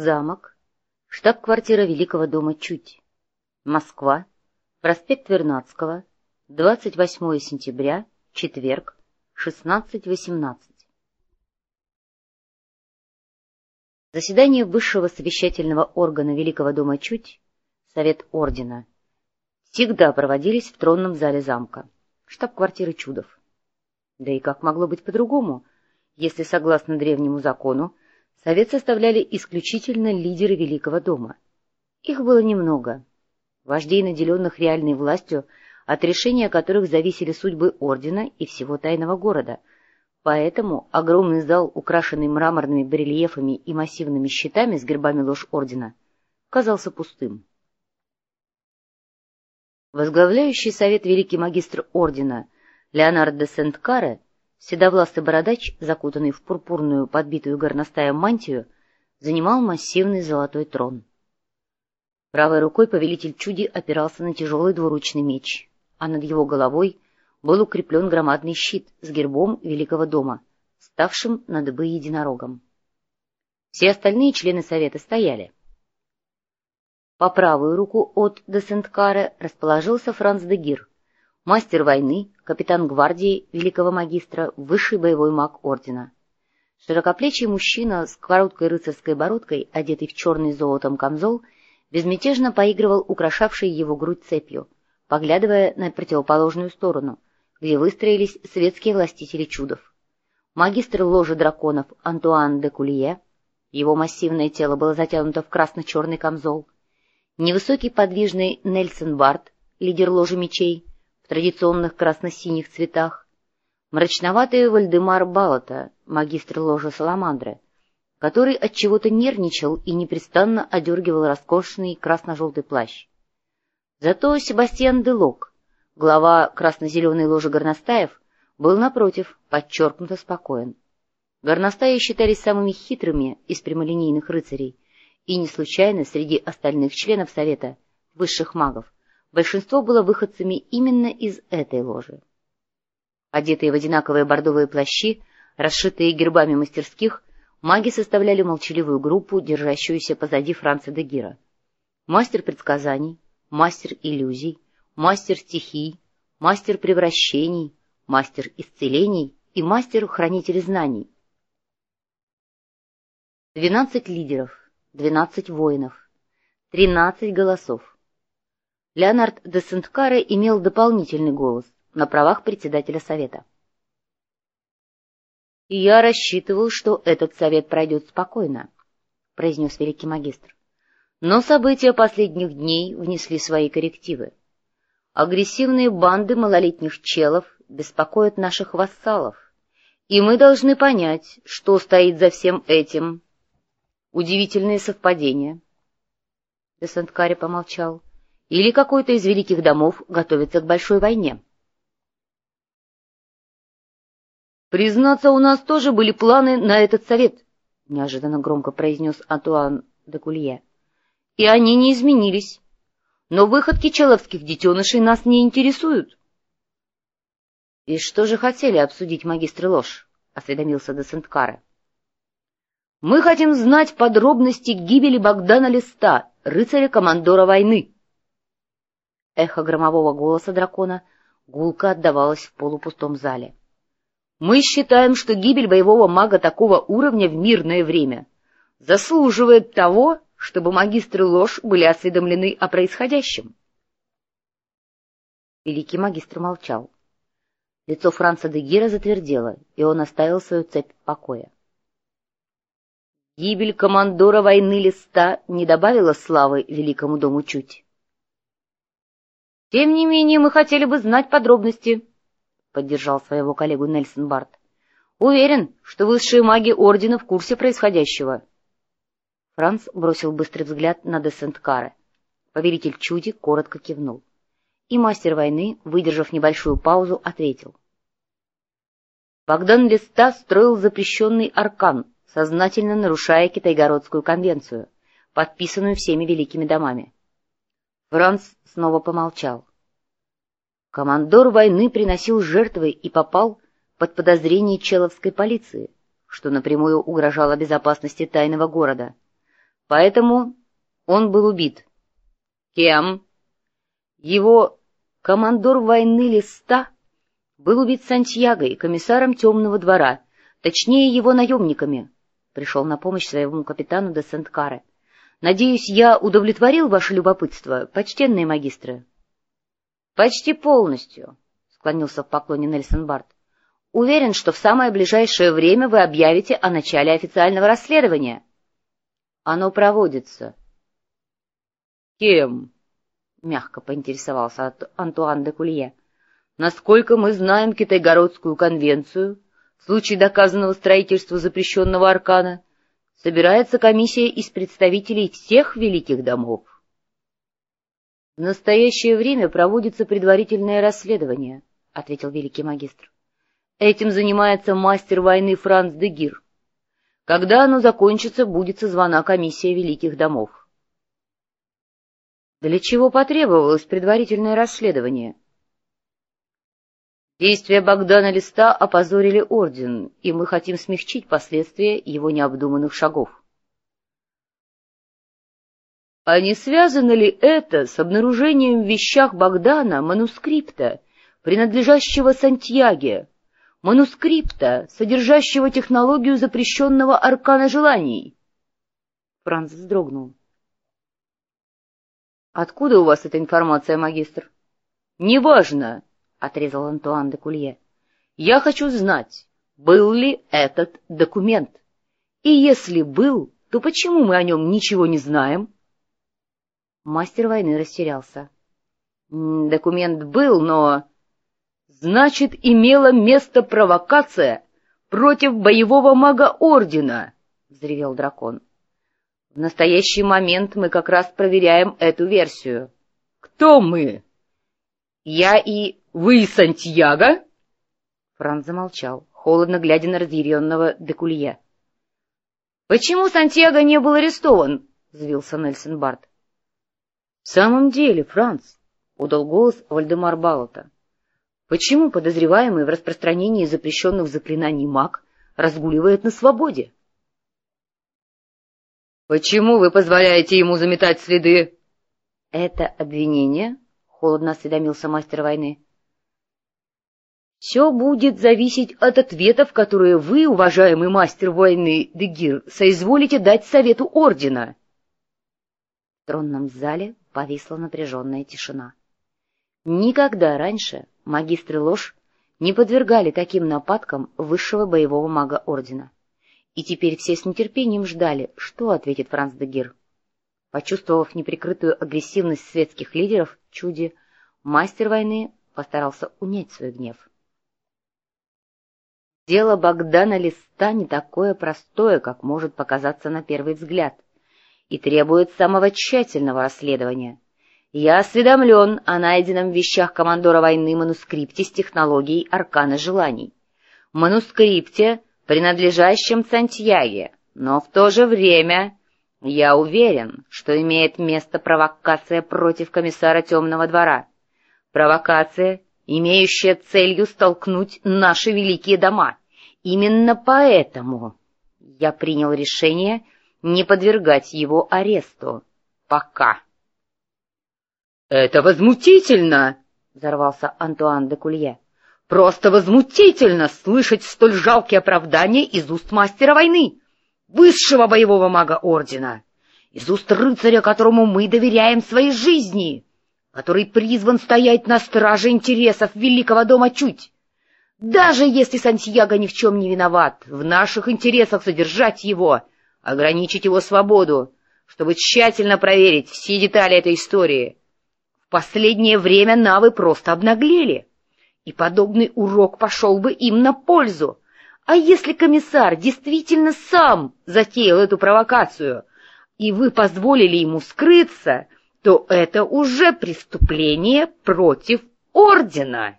Замок. Штаб-квартира Великого дома Чуть. Москва. Проспект Вернадского. 28 сентября. Четверг. 16.18. Заседание высшего совещательного органа Великого дома Чуть, Совет Ордена, всегда проводились в тронном зале замка, штаб-квартиры Чудов. Да и как могло быть по-другому, если, согласно древнему закону, Совет составляли исключительно лидеры Великого дома. Их было немного. Вождей, наделенных реальной властью, от решения которых зависели судьбы ордена и всего тайного города. Поэтому огромный зал, украшенный мраморными барельефами и массивными щитами с гербами ложь ордена, казался пустым. Возглавляющий совет великий магистр ордена Леонард де Сент-Каре Седовласый бородач, закутанный в пурпурную, подбитую горностаем мантию, занимал массивный золотой трон. Правой рукой повелитель чуди опирался на тяжелый двуручный меч, а над его головой был укреплен громадный щит с гербом Великого дома, ставшим на дыбы единорогом. Все остальные члены совета стояли. По правую руку от де Сент-Каре расположился Франц де Гир, мастер войны, капитан гвардии великого магистра, высший боевой маг ордена. Широкоплечий мужчина с короткой рыцарской бородкой, одетый в черный золотом камзол, безмятежно поигрывал украшавшей его грудь цепью, поглядывая на противоположную сторону, где выстроились светские властители чудов. Магистр ложи драконов Антуан де Кулье, его массивное тело было затянуто в красно-черный камзол, невысокий подвижный Нельсон Барт, лидер ложи мечей, традиционных красно-синих цветах, мрачноватый Вальдемар Балата, магистр ложа Саламандры, который от чего то нервничал и непрестанно одергивал роскошный красно-желтый плащ. Зато Себастьян Делок, глава красно-зеленой ложи горностаев, был, напротив, подчеркнуто спокоен. Горностаи считались самыми хитрыми из прямолинейных рыцарей, и не случайно среди остальных членов Совета, высших магов, большинство было выходцами именно из этой ложи. Одетые в одинаковые бордовые плащи, расшитые гербами мастерских, маги составляли молчаливую группу, держащуюся позади Франца де Гира. Мастер предсказаний, мастер иллюзий, мастер стихий, мастер превращений, мастер исцелений и мастер-хранитель знаний. Двенадцать лидеров, двенадцать воинов, тринадцать голосов. Леонард де Сент-Каре имел дополнительный голос на правах председателя совета. «И я рассчитывал, что этот совет пройдет спокойно», — произнес великий магистр. «Но события последних дней внесли свои коррективы. Агрессивные банды малолетних челов беспокоят наших вассалов, и мы должны понять, что стоит за всем этим. Удивительные совпадения». Де Сент-Каре помолчал. — или какой-то из великих домов готовится к большой войне. «Признаться, у нас тоже были планы на этот совет», — неожиданно громко произнес Антуан де Кулье. «И они не изменились. Но выходки человских детенышей нас не интересуют». «И что же хотели обсудить магистры ложь?» — осведомился де Сент-Каре. «Мы хотим знать подробности гибели Богдана Листа, рыцаря-командора войны», Эхо громового голоса дракона гулко отдавалось в полупустом зале. «Мы считаем, что гибель боевого мага такого уровня в мирное время заслуживает того, чтобы магистры ложь были осведомлены о происходящем». Великий магистр молчал. Лицо Франца де Гира затвердело, и он оставил свою цепь покоя. Гибель командора войны Листа не добавила славы великому дому чуть. — Тем не менее, мы хотели бы знать подробности, — поддержал своего коллегу Нельсон Барт. — Уверен, что высшие маги Ордена в курсе происходящего. Франц бросил быстрый взгляд на Десенткара. Повелитель чуди коротко кивнул. И мастер войны, выдержав небольшую паузу, ответил. Богдан Листа строил запрещенный аркан, сознательно нарушая Китайгородскую конвенцию, подписанную всеми великими домами. Франц снова помолчал. Командор войны приносил жертвы и попал под подозрение человской полиции, что напрямую угрожало безопасности тайного города. Поэтому он был убит. Кем? Его командор войны Листа был убит Сантьяго и комиссаром Темного двора, точнее его наемниками. Пришел на помощь своему капитану де Сент-Каре. Надеюсь, я удовлетворил ваше любопытство, почтенные магистры? — Почти полностью, — склонился в поклоне Нельсон Барт. — Уверен, что в самое ближайшее время вы объявите о начале официального расследования. — Оно проводится. — Кем? — мягко поинтересовался Антуан де Кулье. — Насколько мы знаем Китайгородскую конвенцию, в случае доказанного строительства запрещенного аркана, собирается комиссия из представителей всех великих домов. — В настоящее время проводится предварительное расследование, — ответил великий магистр. — Этим занимается мастер войны Франц де Гир. Когда оно закончится, будет созвана комиссия великих домов. Для чего потребовалось предварительное расследование? Действия Богдана Листа опозорили Орден, и мы хотим смягчить последствия его необдуманных шагов. А не связано ли это с обнаружением в вещах Богдана манускрипта, принадлежащего Сантьяге, манускрипта, содержащего технологию запрещенного аркана желаний? Франц вздрогнул. — Откуда у вас эта информация, магистр? — Неважно, — отрезал Антуан де Кулье. — Я хочу знать, был ли этот документ. И если был, то почему мы о нем ничего не знаем? Мастер войны растерялся. — Документ был, но... — Значит, имела место провокация против боевого мага Ордена, — взревел дракон. — в настоящий момент мы как раз проверяем эту версию. Кто мы? Я и... Вы Сантьяго? Франц замолчал, холодно глядя на разъяренного Декулье. «Почему Сантьяго не был арестован?» — взвился Нельсон Барт. «В самом деле, Франц», — удал голос Вальдемар Балота, — «почему подозреваемый в распространении запрещенных заклинаний маг разгуливает на свободе?» «Почему вы позволяете ему заметать следы?» «Это обвинение?» — холодно осведомился мастер войны. «Все будет зависеть от ответов, которые вы, уважаемый мастер войны Дегир, соизволите дать совету ордена». В тронном зале повисла напряженная тишина. Никогда раньше магистры ложь не подвергали таким нападкам высшего боевого мага ордена и теперь все с нетерпением ждали, что ответит Франц де Гир. Почувствовав неприкрытую агрессивность светских лидеров, чуди, мастер войны постарался унять свой гнев. Дело Богдана Листа не такое простое, как может показаться на первый взгляд, и требует самого тщательного расследования. Я осведомлен о найденном в вещах командора войны манускрипте с технологией аркана желаний. Манускрипте принадлежащим Сантьяге, но в то же время я уверен, что имеет место провокация против комиссара Темного двора. Провокация, имеющая целью столкнуть наши великие дома. Именно поэтому я принял решение не подвергать его аресту. Пока. — Это возмутительно! — взорвался Антуан де Кулье. Просто возмутительно слышать столь жалкие оправдания из уст мастера войны, высшего боевого мага Ордена, из уст рыцаря, которому мы доверяем своей жизни, который призван стоять на страже интересов великого дома чуть. Даже если Сантьяго ни в чем не виноват, в наших интересах содержать его, ограничить его свободу, чтобы тщательно проверить все детали этой истории. В последнее время навы просто обнаглели и подобный урок пошел бы им на пользу. А если комиссар действительно сам затеял эту провокацию, и вы позволили ему скрыться, то это уже преступление против ордена.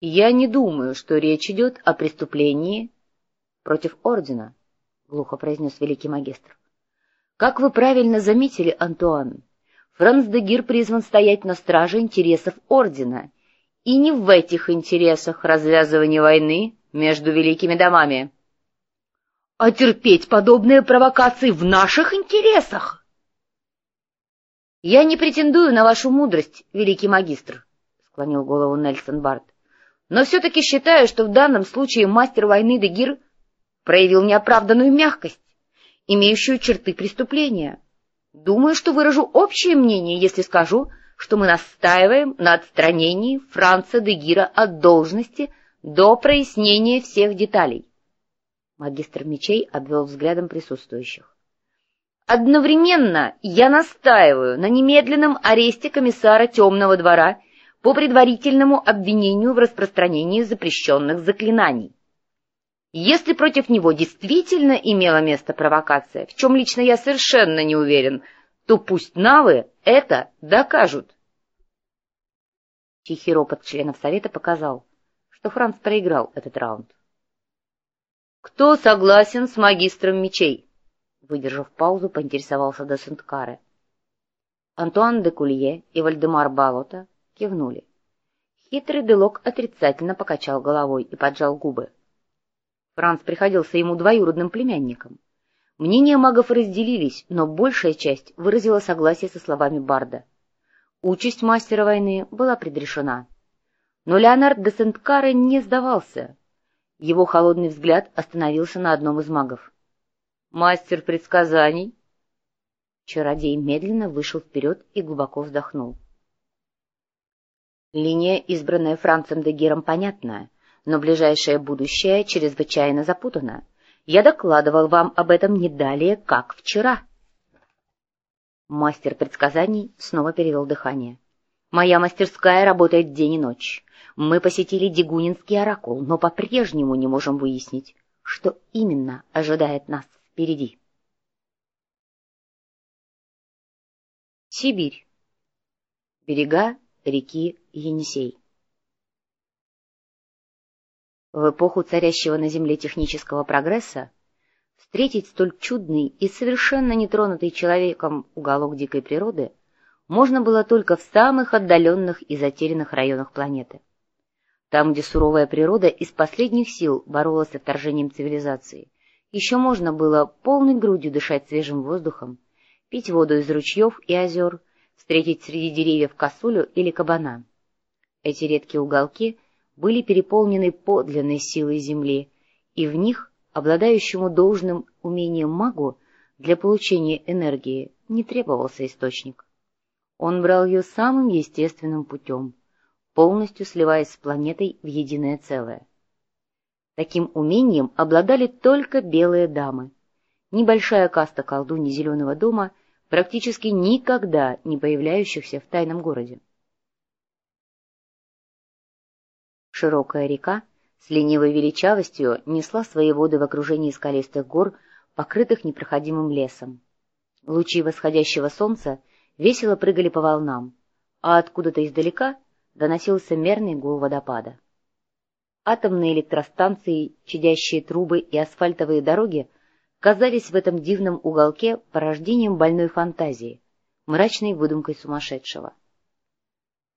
Я не думаю, что речь идет о преступлении против ордена, — глухо произнес великий магистр. Как вы правильно заметили, Антуан, Франц де Гир призван стоять на страже интересов Ордена, и не в этих интересах развязывания войны между великими домами. а терпеть подобные провокации в наших интересах. — Я не претендую на вашу мудрость, великий магистр, — склонил голову Нельсон Барт, — но все-таки считаю, что в данном случае мастер войны Дегир проявил неоправданную мягкость, имеющую черты преступления. Думаю, что выражу общее мнение, если скажу, что мы настаиваем на отстранении Франца Дегира от должности до прояснения всех деталей. Магистр мечей обвел взглядом присутствующих. Одновременно я настаиваю на немедленном аресте комиссара Темного двора по предварительному обвинению в распространении запрещенных заклинаний. Если против него действительно имела место провокация, в чем лично я совершенно не уверен, то пусть навы это докажут. Тихий ропот членов Совета показал, что Франц проиграл этот раунд. «Кто согласен с магистром мечей?» Выдержав паузу, поинтересовался де Сент-Каре. Антуан де Кулье и Вальдемар Балота кивнули. Хитрый Делок отрицательно покачал головой и поджал губы. Франц приходился ему двоюродным племянником. Мнения магов разделились, но большая часть выразила согласие со словами Барда. Участь мастера войны была предрешена. Но Леонард де Сент-Каре не сдавался — его холодный взгляд остановился на одном из магов. «Мастер предсказаний!» Чародей медленно вышел вперед и глубоко вздохнул. Линия, избранная Францем де Гиром, понятная, но ближайшее будущее чрезвычайно запутано. Я докладывал вам об этом не далее, как вчера. Мастер предсказаний снова перевел дыхание. Моя мастерская работает день и ночь. Мы посетили Дегунинский оракул, но по-прежнему не можем выяснить, что именно ожидает нас впереди. Сибирь. Берега реки Енисей. В эпоху царящего на Земле технического прогресса встретить столь чудный и совершенно нетронутый человеком уголок дикой природы можно было только в самых отдаленных и затерянных районах планеты. Там, где суровая природа из последних сил боролась с вторжением цивилизации, еще можно было полной грудью дышать свежим воздухом, пить воду из ручьев и озер, встретить среди деревьев косулю или кабана. Эти редкие уголки были переполнены подлинной силой земли, и в них, обладающему должным умением магу, для получения энергии не требовался источник. Он брал ее самым естественным путем — полностью сливаясь с планетой в единое целое. Таким умением обладали только белые дамы. Небольшая каста колдуньи Зеленого дома, практически никогда не появляющихся в тайном городе. Широкая река с ленивой величавостью несла свои воды в окружении скалистых гор, покрытых непроходимым лесом. Лучи восходящего солнца весело прыгали по волнам, а откуда-то издалека — доносился мерный гул водопада. Атомные электростанции, чадящие трубы и асфальтовые дороги казались в этом дивном уголке порождением больной фантазии, мрачной выдумкой сумасшедшего.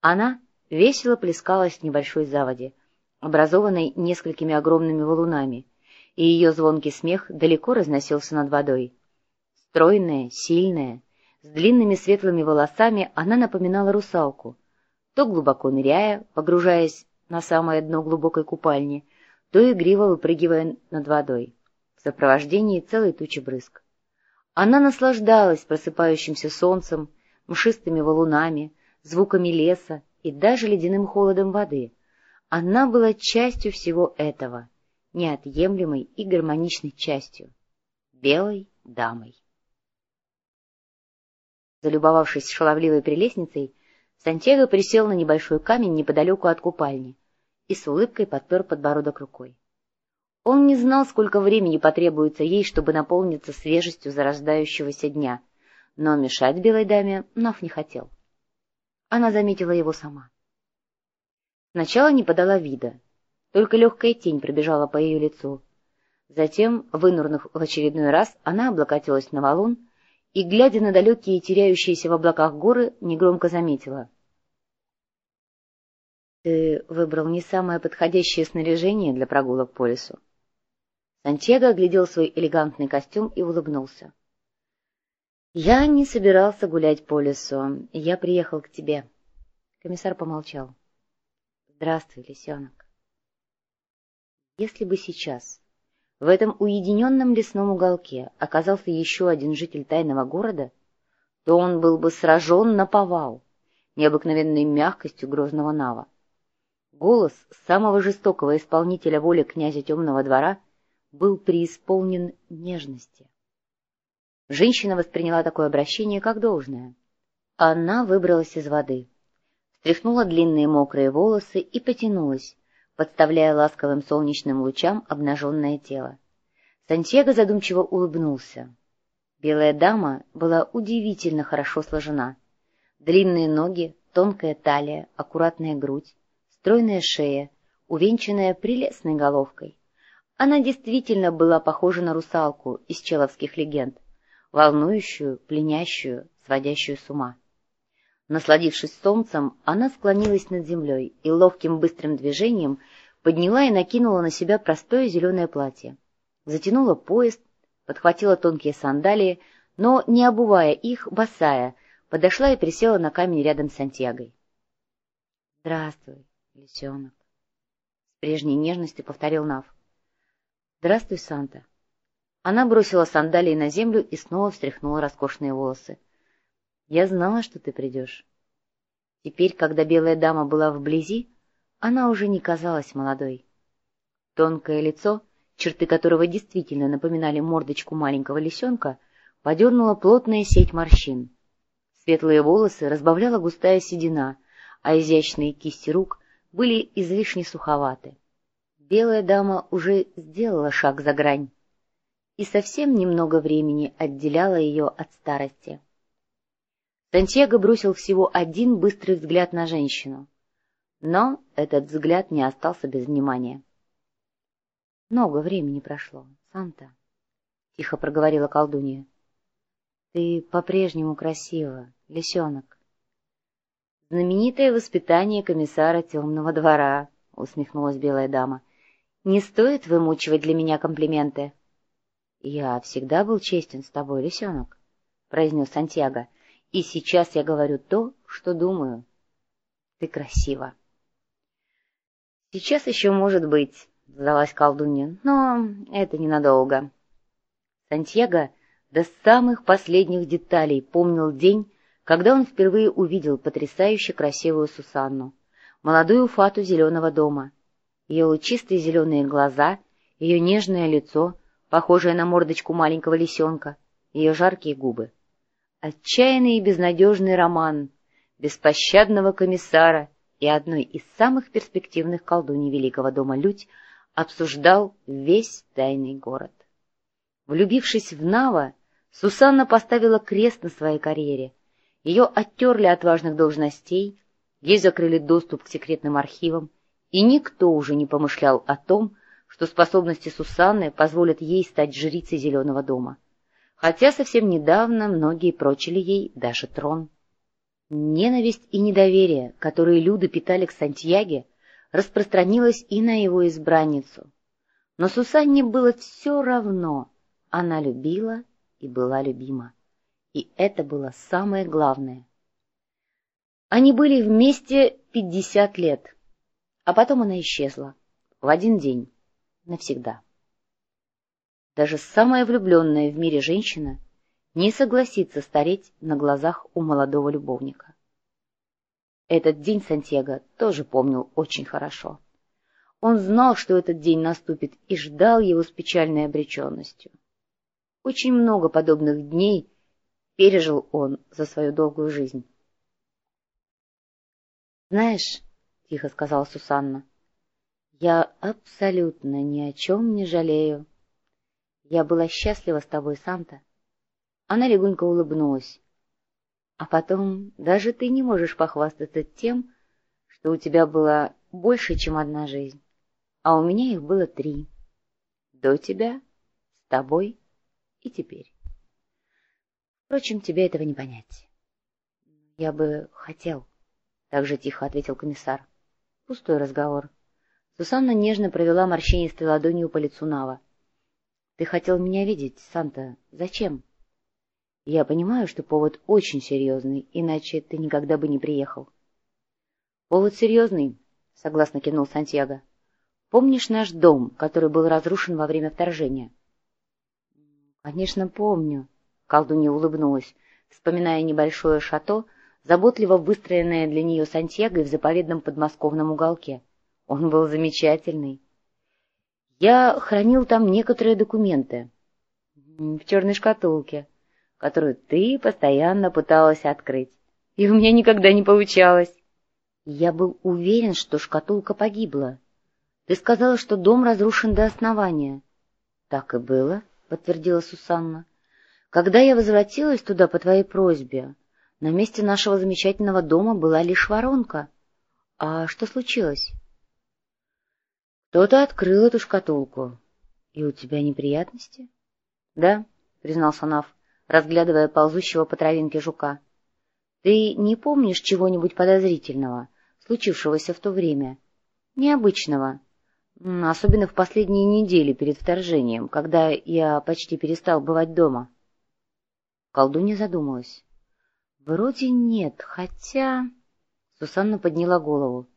Она весело плескалась в небольшой заводе, образованной несколькими огромными валунами, и ее звонкий смех далеко разносился над водой. Стройная, сильная, с длинными светлыми волосами она напоминала русалку — то глубоко ныряя, погружаясь на самое дно глубокой купальни, то игриво выпрыгивая над водой, в сопровождении целой тучи брызг. Она наслаждалась просыпающимся солнцем, мшистыми валунами, звуками леса и даже ледяным холодом воды. Она была частью всего этого, неотъемлемой и гармоничной частью, белой дамой. Залюбовавшись шаловливой прелестницей, Сантьяго присел на небольшой камень неподалеку от купальни и с улыбкой подпер подбородок рукой. Он не знал, сколько времени потребуется ей, чтобы наполниться свежестью зарождающегося дня, но мешать белой даме Нав не хотел. Она заметила его сама. Сначала не подала вида, только легкая тень пробежала по ее лицу. Затем, вынурнув в очередной раз, она облокотилась на валун и, глядя на далекие теряющиеся в облаках горы, негромко заметила. — Ты выбрал не самое подходящее снаряжение для прогулок по лесу. Сантьяго оглядел свой элегантный костюм и улыбнулся. «Я не собирался гулять по лесу. Я приехал к тебе». Комиссар помолчал. «Здравствуй, лисенок». Если бы сейчас в этом уединенном лесном уголке оказался еще один житель тайного города, то он был бы сражен на повал необыкновенной мягкостью грозного Нава. Голос самого жестокого исполнителя воли князя Темного двора был преисполнен нежности. Женщина восприняла такое обращение как должное. Она выбралась из воды, встряхнула длинные мокрые волосы и потянулась, подставляя ласковым солнечным лучам обнаженное тело. Сантьяго задумчиво улыбнулся. Белая дама была удивительно хорошо сложена. Длинные ноги, тонкая талия, аккуратная грудь, стройная шея, увенчанная прелестной головкой. Она действительно была похожа на русалку из человских легенд, волнующую, пленящую, сводящую с ума. Насладившись солнцем, она склонилась над землей и ловким быстрым движением подняла и накинула на себя простое зеленое платье. Затянула пояс, подхватила тонкие сандалии, но, не обувая их, босая, подошла и присела на камень рядом с Сантьягой. — Здравствуй, лисенок! — с прежней нежностью повторил Нав. — Здравствуй, Санта! Она бросила сандалии на землю и снова встряхнула роскошные волосы. — Я знала, что ты придешь. Теперь, когда белая дама была вблизи, она уже не казалась молодой. Тонкое лицо, черты которого действительно напоминали мордочку маленького лисенка, подернула плотная сеть морщин. Светлые волосы разбавляла густая седина, а изящные кисти рук были излишне суховаты. Белая дама уже сделала шаг за грань и совсем немного времени отделяло ее от старости. Сантьяго бросил всего один быстрый взгляд на женщину, но этот взгляд не остался без внимания. — Много времени прошло, Санта, — тихо проговорила колдунья. — Ты по-прежнему красива, лисенок. — Знаменитое воспитание комиссара темного двора, — усмехнулась белая дама. — Не стоит вымучивать для меня комплименты. —— Я всегда был честен с тобой, лисенок, — произнес Сантьяго, — и сейчас я говорю то, что думаю. Ты красива. — Сейчас еще может быть, — сдалась колдунья, — но это ненадолго. Сантьяго до самых последних деталей помнил день, когда он впервые увидел потрясающе красивую Сусанну, молодую фату зеленого дома. Ее лучистые зеленые глаза, ее нежное лицо — похожая на мордочку маленького лисенка, ее жаркие губы. Отчаянный и безнадежный роман беспощадного комиссара и одной из самых перспективных колдуней Великого дома Людь обсуждал весь тайный город. Влюбившись в Нава, Сусанна поставила крест на своей карьере. Ее оттерли от важных должностей, ей закрыли доступ к секретным архивам, и никто уже не помышлял о том, что способности Сусанны позволят ей стать жрицей Зеленого дома, хотя совсем недавно многие прочили ей даже трон. Ненависть и недоверие, которые люди питали к Сантьяге, распространилось и на его избранницу. Но Сусанне было все равно, она любила и была любима. И это было самое главное. Они были вместе пятьдесят лет, а потом она исчезла в один день навсегда. Даже самая влюбленная в мире женщина не согласится стареть на глазах у молодого любовника. Этот день Сантьяго тоже помнил очень хорошо. Он знал, что этот день наступит, и ждал его с печальной обреченностью. Очень много подобных дней пережил он за свою долгую жизнь. «Знаешь, — тихо сказала Сусанна, — я абсолютно ни о чем не жалею. Я была счастлива с тобой, Санта. Она легонько улыбнулась. А потом даже ты не можешь похвастаться тем, что у тебя было больше, чем одна жизнь, а у меня их было три. До тебя, с тобой и теперь. Впрочем, тебе этого не понять. Я бы хотел, — так же тихо ответил комиссар. Пустой разговор. Сусанна нежно провела морщинистой ладонью по лицу Нава. Ты хотел меня видеть, Санта. Зачем? Я понимаю, что повод очень серьезный, иначе ты никогда бы не приехал. Повод серьезный, согласно кинул Сантьяго. Помнишь наш дом, который был разрушен во время вторжения? Конечно, помню. Колдунья улыбнулась, вспоминая небольшое шато, заботливо выстроенное для нее Сантьяго в заповедном подмосковном уголке. Он был замечательный. Я хранил там некоторые документы в черной шкатулке, которую ты постоянно пыталась открыть, и у меня никогда не получалось. Я был уверен, что шкатулка погибла. Ты сказала, что дом разрушен до основания. — Так и было, — подтвердила Сусанна. — Когда я возвратилась туда по твоей просьбе, на месте нашего замечательного дома была лишь воронка. А что случилось? — Кто-то открыл эту шкатулку. — И у тебя неприятности? — Да, — признался Нав, разглядывая ползущего по травинке жука. — Ты не помнишь чего-нибудь подозрительного, случившегося в то время? Необычного? — Особенно в последние недели перед вторжением, когда я почти перестал бывать дома. Колдунья задумалась. Вроде нет, хотя... Сусанна подняла голову.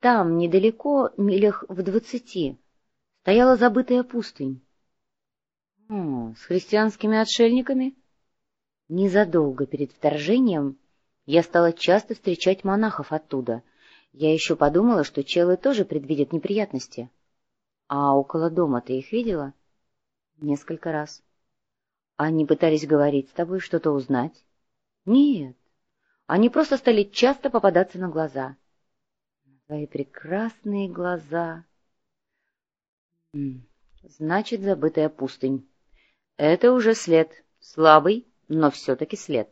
Там, недалеко, милях в двадцати, стояла забытая пустынь. С христианскими отшельниками? Незадолго перед вторжением я стала часто встречать монахов оттуда. Я еще подумала, что челы тоже предвидят неприятности. А около дома ты их видела? Несколько раз. Они пытались говорить с тобой, что-то узнать? Нет. Они просто стали часто попадаться на глаза. Твои прекрасные глаза. Значит, забытая пустынь. Это уже след. Слабый, но все-таки след.